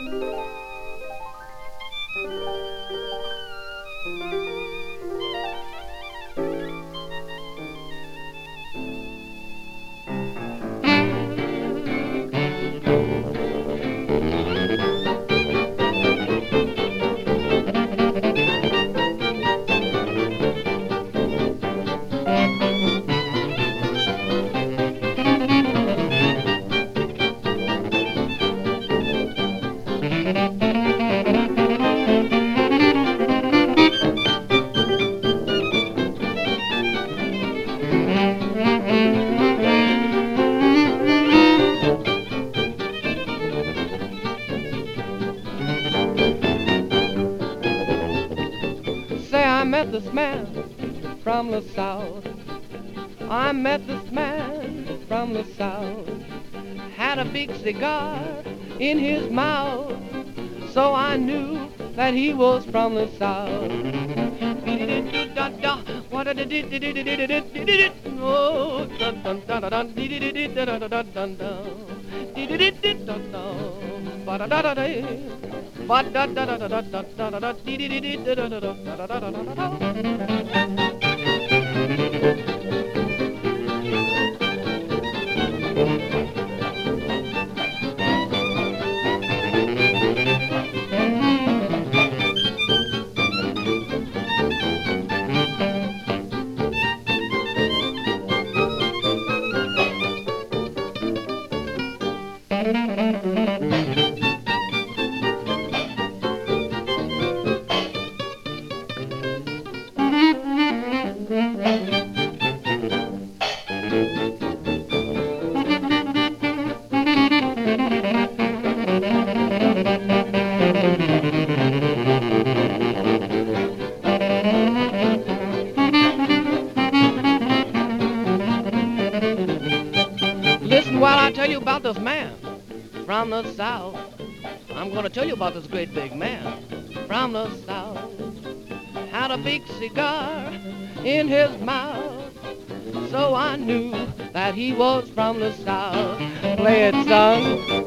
Música man from the south. I met this man from the south. Had a big cigar in his mouth, so I knew that he was from the south. Oh, Listen while I tell you about this man from the south. I'm gonna tell you about this great big man from the south. Had a big cigar in his mouth, so I knew that he was from the south. Play it, son.